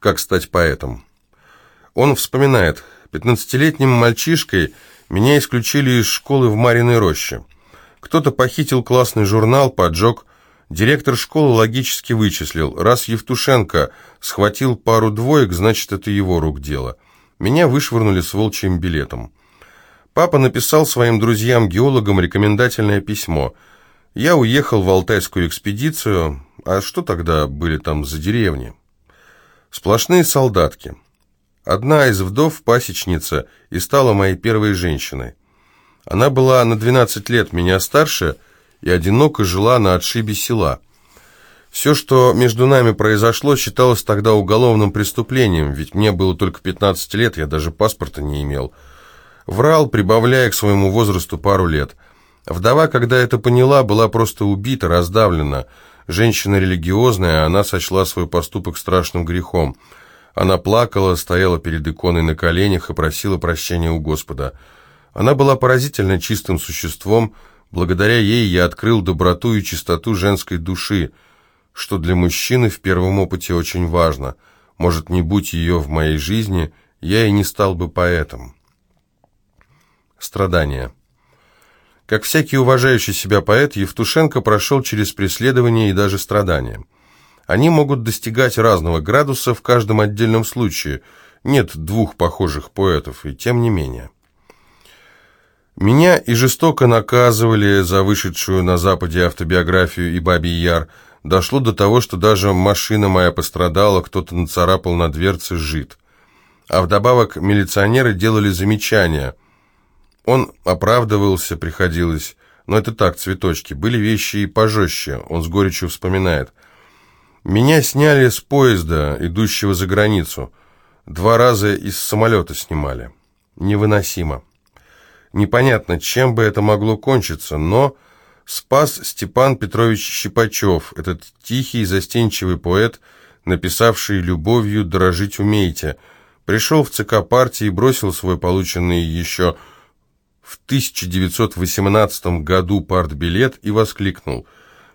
как стать поэтом. Он вспоминает, пятнадцатилетним мальчишкой меня исключили из школы в Мариной роще. Кто-то похитил классный журнал, поджег. Директор школы логически вычислил, раз Евтушенко схватил пару двоек, значит, это его рук дело. Меня вышвырнули с волчьим билетом. Папа написал своим друзьям-геологам рекомендательное письмо. Я уехал в Алтайскую экспедицию, а что тогда были там за деревни? Сплошные солдатки. Одна из вдов пасечница и стала моей первой женщиной. Она была на 12 лет меня старше и одиноко жила на отшибе села. Все, что между нами произошло, считалось тогда уголовным преступлением, ведь мне было только 15 лет, я даже паспорта не имел. Врал, прибавляя к своему возрасту пару лет. Вдова, когда это поняла, была просто убита, раздавлена. Женщина религиозная, она сочла свой поступок страшным грехом. Она плакала, стояла перед иконой на коленях и просила прощения у Господа. Она была поразительно чистым существом, благодаря ей я открыл доброту и чистоту женской души, что для мужчины в первом опыте очень важно. Может, не будь ее в моей жизни, я и не стал бы поэтом. Страдания. Как всякий уважающий себя поэт, Евтушенко прошел через преследование и даже страдания. Они могут достигать разного градуса в каждом отдельном случае. Нет двух похожих поэтов, и тем не менее. Меня и жестоко наказывали за вышедшую на Западе автобиографию и «Бабий Яр». Дошло до того, что даже машина моя пострадала, кто-то нацарапал на дверце «Жид». А вдобавок милиционеры делали замечания – он оправдывался, приходилось, но это так, цветочки. Были вещи и пожестче, он с горечью вспоминает. Меня сняли с поезда, идущего за границу. Два раза из самолета снимали. Невыносимо. Непонятно, чем бы это могло кончиться, но спас Степан Петрович Щипачев, этот тихий, застенчивый поэт, написавший «Любовью дорожить умеете», пришел в ЦК партии и бросил свой полученный еще в 1918 году партбилет и воскликнул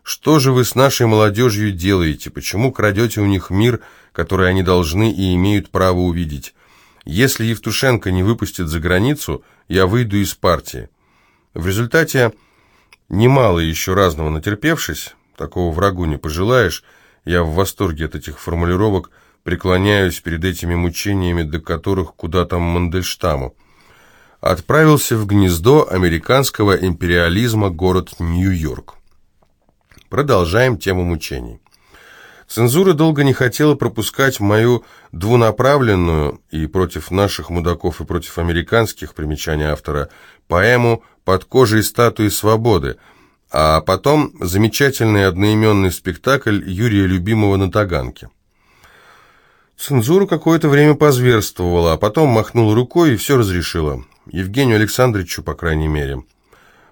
«Что же вы с нашей молодежью делаете? Почему крадете у них мир, который они должны и имеют право увидеть? Если Евтушенко не выпустит за границу, я выйду из партии». В результате, немало еще разного натерпевшись, такого врагу не пожелаешь, я в восторге от этих формулировок, преклоняюсь перед этими мучениями, до которых куда там Мандельштаму отправился в гнездо американского империализма город Нью-Йорк. Продолжаем тему мучений. Цензура долго не хотела пропускать мою двунаправленную и против наших мудаков и против американских, примечания автора, поэму «Под кожей статуи свободы», а потом замечательный одноименный спектакль Юрия Любимого на Таганке. Цензура какое-то время позверствовала, а потом махнула рукой и все разрешила. Евгению Александровичу, по крайней мере.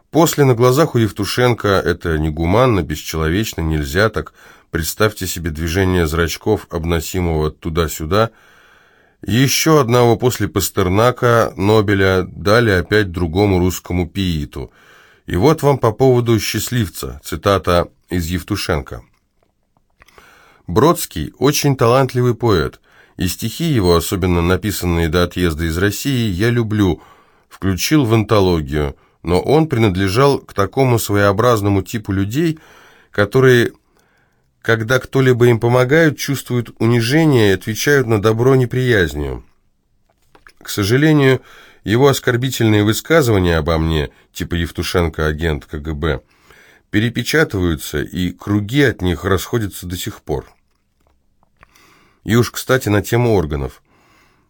После на глазах у Евтушенко это негуманно, бесчеловечно, нельзя так. Представьте себе движение зрачков, обносимого туда-сюда. Еще одного после Пастернака, Нобеля, дали опять другому русскому пииту. И вот вам по поводу «счастливца», цитата из Евтушенко. Бродский очень талантливый поэт, и стихи его, особенно написанные до отъезда из России, я люблю, включил в антологию, но он принадлежал к такому своеобразному типу людей, которые, когда кто-либо им помогает, чувствуют унижение и отвечают на добро неприязнью. К сожалению, его оскорбительные высказывания обо мне, типа Евтушенко, агент КГБ, перепечатываются, и круги от них расходятся до сих пор. И уж, кстати, на тему органов.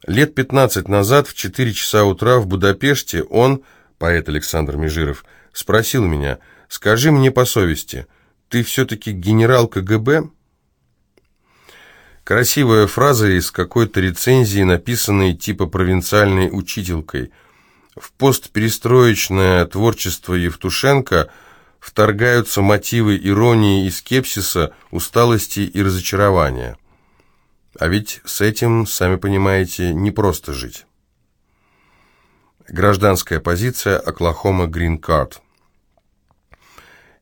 Лет 15 назад в 4 часа утра в Будапеште он, поэт Александр Межиров, спросил меня, «Скажи мне по совести, ты все-таки генерал КГБ?» Красивая фраза из какой-то рецензии, написанной типа провинциальной учителькой. В постперестроечное творчество Евтушенко вторгаются мотивы иронии и скепсиса, усталости и разочарования. А ведь с этим, сами понимаете, не просто жить. Гражданская позиция Оклахома Грин Карт.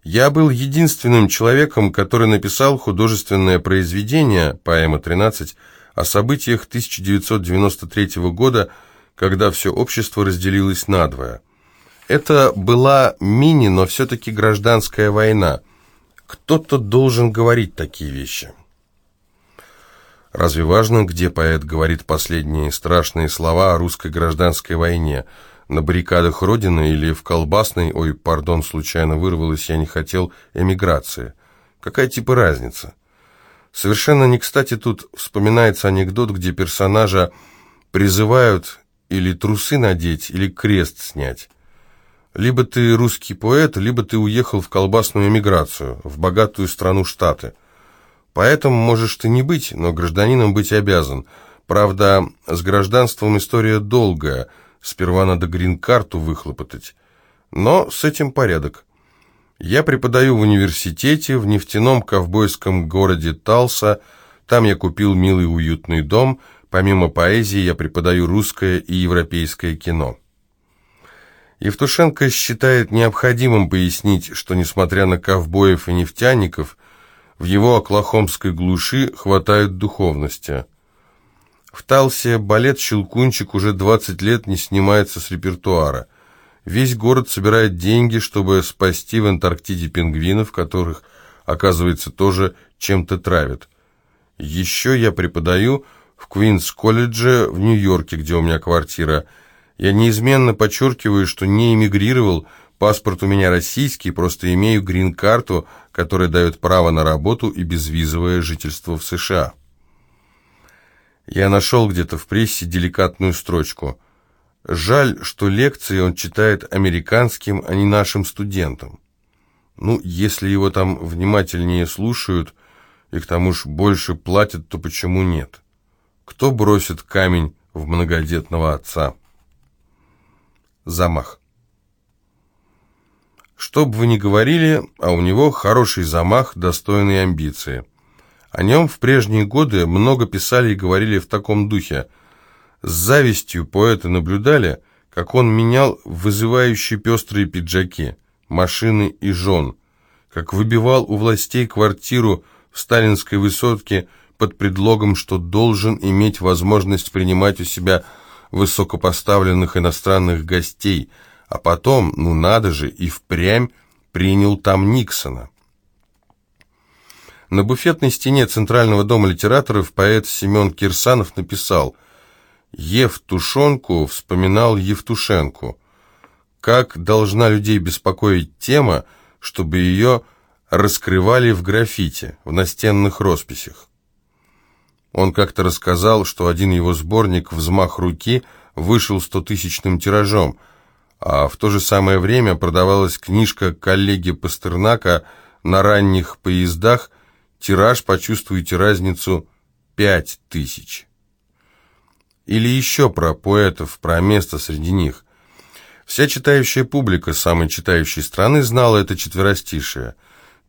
Я был единственным человеком, который написал художественное произведение, поэма 13, о событиях 1993 года, когда все общество разделилось надвое. Это была мини, но все-таки гражданская война. Кто-то должен говорить такие вещи. Разве важно, где поэт говорит последние страшные слова о русской гражданской войне? На баррикадах Родины или в колбасной, ой, пардон, случайно вырвалось, я не хотел, эмиграции? Какая типа разница? Совершенно не кстати тут вспоминается анекдот, где персонажа призывают или трусы надеть, или крест снять. Либо ты русский поэт, либо ты уехал в колбасную эмиграцию, в богатую страну Штаты. Поэтому можешь ты не быть, но гражданином быть обязан. Правда, с гражданством история долгая, сперва надо грин-карту выхлопотать. Но с этим порядок. Я преподаю в университете, в нефтяном ковбойском городе Талса. Там я купил милый уютный дом. Помимо поэзии я преподаю русское и европейское кино. Евтушенко считает необходимым пояснить, что, несмотря на ковбоев и нефтяников, в его оклахомской глуши хватает духовности. В Талсе балет «Щелкунчик» уже 20 лет не снимается с репертуара – Весь город собирает деньги, чтобы спасти в Антарктиде пингвинов, которых, оказывается, тоже чем-то травят. Еще я преподаю в Квинс-колледже в Нью-Йорке, где у меня квартира. Я неизменно подчеркиваю, что не эмигрировал, паспорт у меня российский, просто имею грин-карту, которая дает право на работу и безвизовое жительство в США. Я нашел где-то в прессе деликатную строчку – Жаль, что лекции он читает американским, а не нашим студентам. Ну, если его там внимательнее слушают и к тому же больше платят, то почему нет? Кто бросит камень в многодетного отца? Замах. Что бы вы ни говорили, а у него хороший замах, достойные амбиции. О нем в прежние годы много писали и говорили в таком духе – с завистью поэты наблюдали, как он менял вызывающие пестрые пиджаки, машины и жен, как выбивал у властей квартиру в сталинской высотке под предлогом, что должен иметь возможность принимать у себя высокопоставленных иностранных гостей, а потом, ну надо же, и впрямь принял там Никсона. На буфетной стене Центрального дома литераторов поэт Семен Кирсанов написал – Евтушенку вспоминал Евтушенку. Как должна людей беспокоить тема, чтобы ее раскрывали в граффити, в настенных росписях? Он как-то рассказал, что один его сборник «Взмах руки» вышел стотысячным тиражом, а в то же самое время продавалась книжка коллеги Пастернака на ранних поездах, тираж, почувствуйте разницу, пять тысяч. Или еще про поэтов, про место среди них. Вся читающая публика самой читающей страны знала это четверостишее.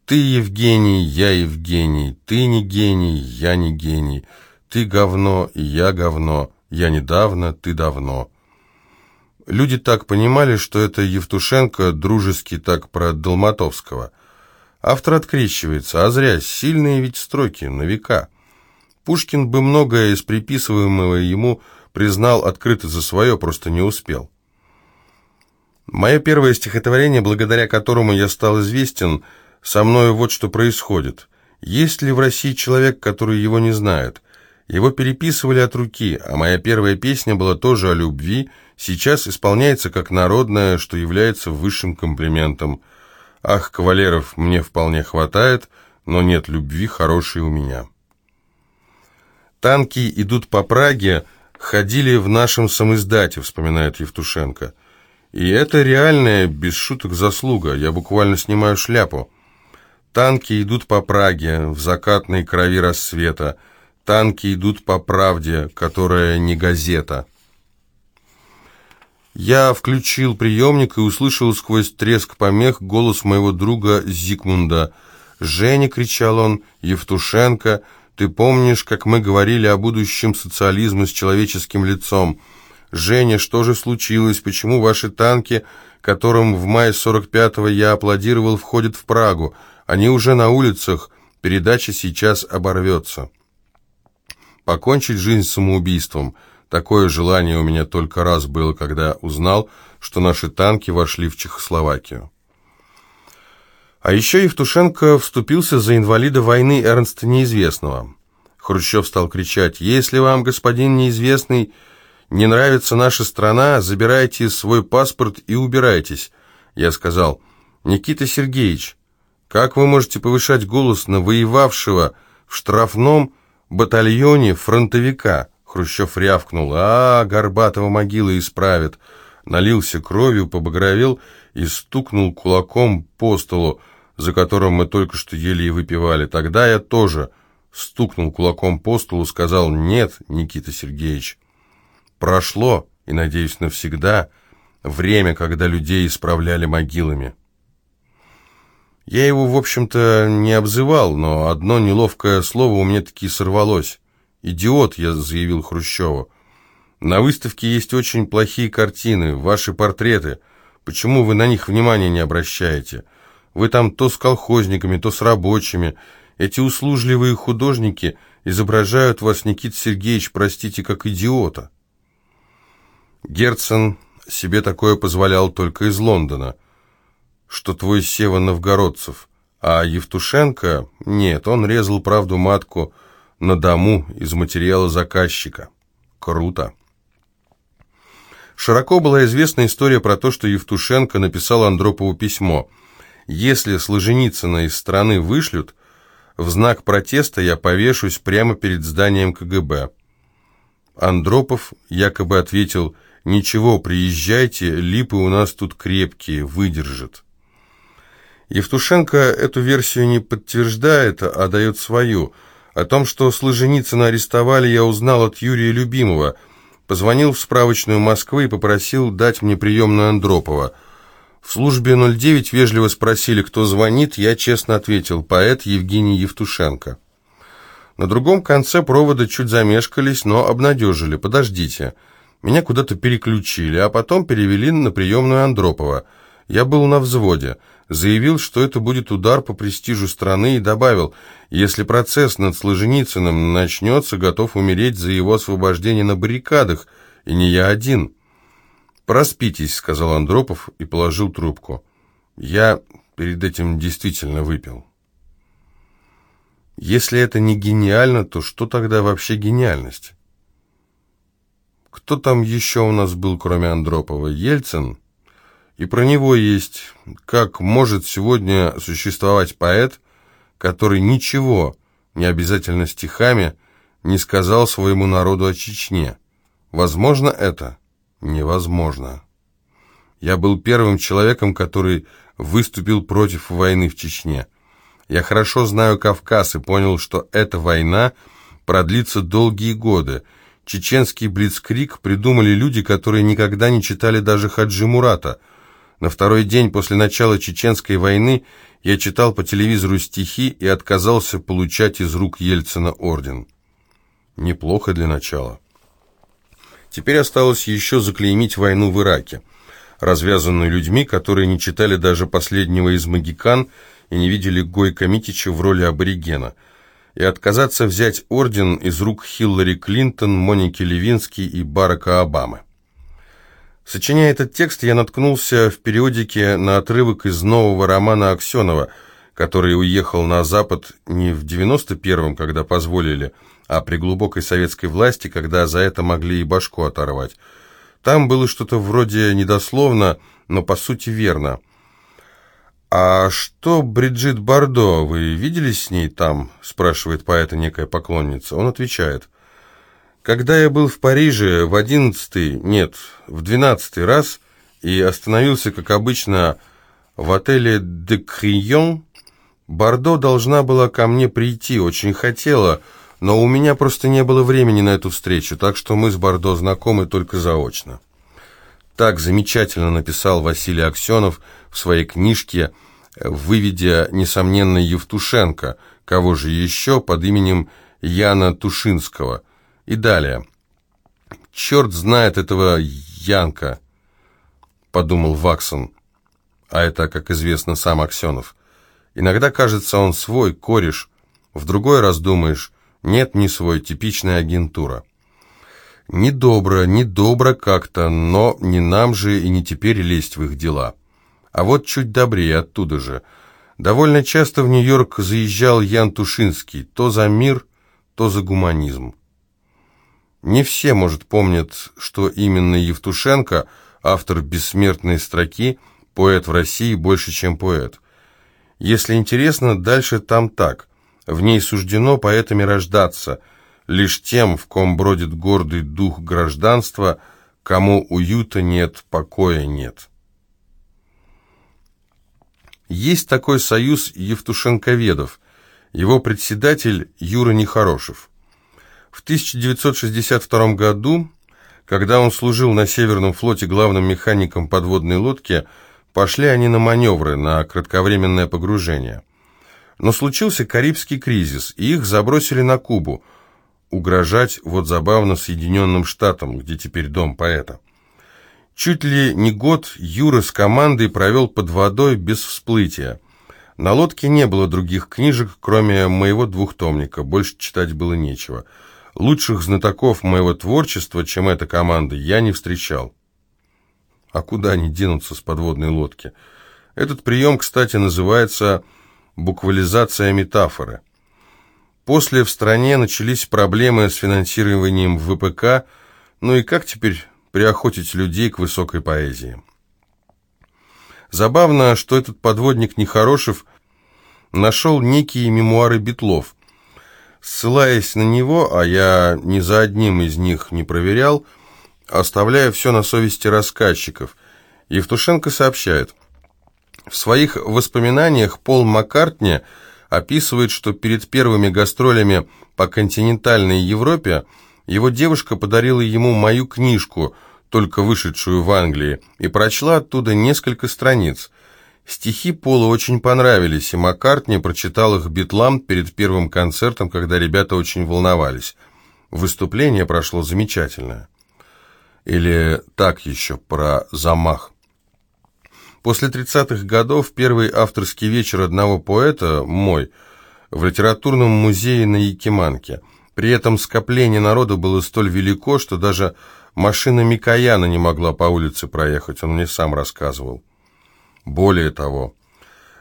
«Ты Евгений, я Евгений, ты не гений, я не гений, ты говно, и я говно, я недавно, ты давно». Люди так понимали, что это Евтушенко дружески так про Долматовского. Автор открещивается, а зря, сильные ведь строки, на века – Пушкин бы многое из приписываемого ему признал открыто за свое, просто не успел. Мое первое стихотворение, благодаря которому я стал известен, со мною вот что происходит. Есть ли в России человек, который его не знает? Его переписывали от руки, а моя первая песня была тоже о любви, сейчас исполняется как народная, что является высшим комплиментом. Ах, кавалеров мне вполне хватает, но нет любви хорошей у меня». «Танки идут по Праге», ходили в нашем самоиздате, вспоминает Евтушенко. И это реальная, без шуток, заслуга. Я буквально снимаю шляпу. Танки идут по Праге, в закатной крови рассвета. Танки идут по правде, которая не газета. Я включил приемник и услышал сквозь треск помех голос моего друга Зигмунда. «Женя!» — кричал он. «Евтушенко!» Ты помнишь, как мы говорили о будущем социализма с человеческим лицом? Женя, что же случилось? Почему ваши танки, которым в мае 45-го я аплодировал, входят в Прагу? Они уже на улицах. Передача сейчас оборвется. покончить жизнь самоубийством. Такое желание у меня только раз было, когда узнал, что наши танки вошли в Чехословакию. А еще Евтушенко вступился за инвалида войны Эрнста Неизвестного. Хрущев стал кричать, «Если вам, господин Неизвестный, не нравится наша страна, забирайте свой паспорт и убирайтесь». Я сказал, «Никита Сергеевич, как вы можете повышать голос на воевавшего в штрафном батальоне фронтовика?» Хрущев рявкнул, «А, Горбатова могила исправит». Налился кровью, побагровел и стукнул кулаком по столу за которым мы только что ели и выпивали. Тогда я тоже стукнул кулаком по столу, сказал «Нет, Никита Сергеевич». Прошло, и, надеюсь, навсегда, время, когда людей исправляли могилами. Я его, в общем-то, не обзывал, но одно неловкое слово у меня таки сорвалось. «Идиот», — я заявил Хрущеву. «На выставке есть очень плохие картины, ваши портреты. Почему вы на них внимания не обращаете?» Вы там то с колхозниками, то с рабочими. Эти услужливые художники изображают вас, Никит Сергеевич, простите, как идиота. Герцен себе такое позволял только из Лондона, что твой Сева Новгородцев, а Евтушенко, нет, он резал правду матку на дому из материала заказчика. Круто. Широко была известна история про то, что Евтушенко написал Андропову письмо – если Солженицына из страны вышлют, в знак протеста я повешусь прямо перед зданием КГБ. Андропов якобы ответил, «Ничего, приезжайте, липы у нас тут крепкие, выдержат». Евтушенко эту версию не подтверждает, а дает свою. О том, что Солженицына арестовали, я узнал от Юрия Любимова. Позвонил в справочную Москвы и попросил дать мне приемную Андропова – в службе 09 вежливо спросили, кто звонит, я честно ответил, поэт Евгений Евтушенко. На другом конце провода чуть замешкались, но обнадежили. Подождите, меня куда-то переключили, а потом перевели на приемную Андропова. Я был на взводе, заявил, что это будет удар по престижу страны и добавил, если процесс над Сложеницыным начнется, готов умереть за его освобождение на баррикадах, и не я один». «Проспитесь», — сказал Андропов и положил трубку. «Я перед этим действительно выпил». Если это не гениально, то что тогда вообще гениальность? Кто там еще у нас был, кроме Андропова? Ельцин? И про него есть, как может сегодня существовать поэт, который ничего, не обязательно стихами, не сказал своему народу о Чечне. Возможно это? невозможно. Я был первым человеком, который выступил против войны в Чечне. Я хорошо знаю Кавказ и понял, что эта война продлится долгие годы. Чеченский блицкрик придумали люди, которые никогда не читали даже Хаджи Мурата. На второй день после начала Чеченской войны я читал по телевизору стихи и отказался получать из рук Ельцина орден. Неплохо для начала. Теперь осталось еще заклеймить войну в Ираке, развязанную людьми, которые не читали даже последнего из «Магикан» и не видели Гойка Митича в роли аборигена, и отказаться взять орден из рук Хиллари Клинтон, Моники Левински и Барака Обамы. Сочиняя этот текст, я наткнулся в периодике на отрывок из нового романа Аксенова, который уехал на Запад не в 91-м, когда позволили, а при глубокой советской власти, когда за это могли и башку оторвать. Там было что-то вроде недословно, но по сути верно. «А что Бриджит Бардо, вы виделись с ней там?» – спрашивает поэта некая поклонница. Он отвечает. «Когда я был в Париже в одиннадцатый, нет, в двенадцатый раз и остановился, как обычно, в отеле «Де Крион», Бардо должна была ко мне прийти, очень хотела – но у меня просто не было времени на эту встречу, так что мы с Бордо знакомы только заочно. Так замечательно написал Василий Аксенов в своей книжке, выведя, несомненно, Евтушенко, кого же еще под именем Яна Тушинского. И далее. «Черт знает этого Янка», — подумал Ваксон, а это, как известно, сам Аксенов. «Иногда кажется он свой, кореш, в другой раз думаешь, Нет, не свой, типичная агентура. Недобро, недобро как-то, но не нам же и не теперь лезть в их дела. А вот чуть добрее оттуда же. Довольно часто в Нью-Йорк заезжал Ян Тушинский, то за мир, то за гуманизм. Не все, может, помнят, что именно Евтушенко, автор бессмертной строки, поэт в России больше, чем поэт. Если интересно, дальше там так. В ней суждено поэтами рождаться – лишь тем, в ком бродит гордый дух гражданства, кому уюта нет, покоя нет. Есть такой союз евтушенковедов, его председатель Юра Нехорошев. В 1962 году, когда он служил на Северном флоте главным механиком подводной лодки, пошли они на маневры, на кратковременное погружение. Но случился Карибский кризис, и их забросили на Кубу – угрожать вот забавно Соединенным Штатам, где теперь дом поэта. Чуть ли не год Юра с командой провел под водой без всплытия. На лодке не было других книжек, кроме моего двухтомника, больше читать было нечего. Лучших знатоков моего творчества, чем эта команда, я не встречал. А куда они денутся с подводной лодки? Этот прием, кстати, называется буквализация метафоры. После в стране начались проблемы с финансированием ВПК, ну и как теперь приохотить людей к высокой поэзии? Забавно, что этот подводник Нехорошев нашел некие мемуары Бетлов. Ссылаясь на него, а я ни за одним из них не проверял, оставляя все на совести рассказчиков, Евтушенко сообщает, в своих воспоминаниях Пол Маккартни – описывает, что перед первыми гастролями по континентальной Европе его девушка подарила ему мою книжку, только вышедшую в Англии, и прочла оттуда несколько страниц. Стихи Пола очень понравились, и Маккартни прочитал их битлам перед первым концертом, когда ребята очень волновались. Выступление прошло замечательно. Или так еще про замах. После 30-х годов первый авторский вечер одного поэта, мой, в литературном музее на Якиманке. При этом скопление народа было столь велико, что даже машина Микояна не могла по улице проехать, он мне сам рассказывал. Более того,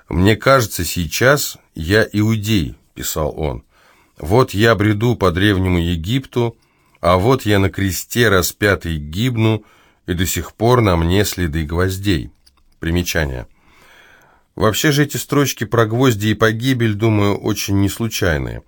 «Мне кажется, сейчас я иудей», — писал он. «Вот я бреду по древнему Египту, а вот я на кресте распятый гибну, и до сих пор на мне следы гвоздей». Примечание. Вообще же эти строчки про гвозди и погибель, думаю, очень не случайные.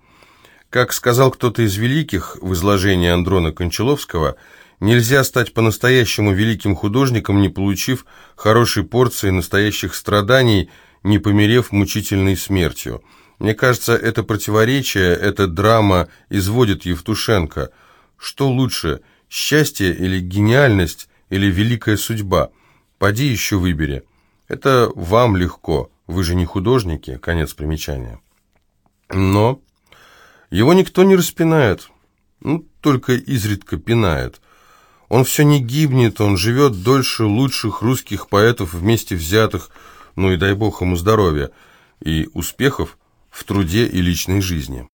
Как сказал кто-то из великих в изложении Андрона Кончаловского, нельзя стать по-настоящему великим художником, не получив хорошей порции настоящих страданий, не померев мучительной смертью. Мне кажется, это противоречие, эта драма изводит Евтушенко. Что лучше, счастье или гениальность, или великая судьба – Поди еще выбери. Это вам легко, вы же не художники, конец примечания. Но его никто не распинает, ну, только изредка пинает. Он все не гибнет, он живет дольше лучших русских поэтов вместе взятых, ну и дай бог ему здоровья, и успехов в труде и личной жизни.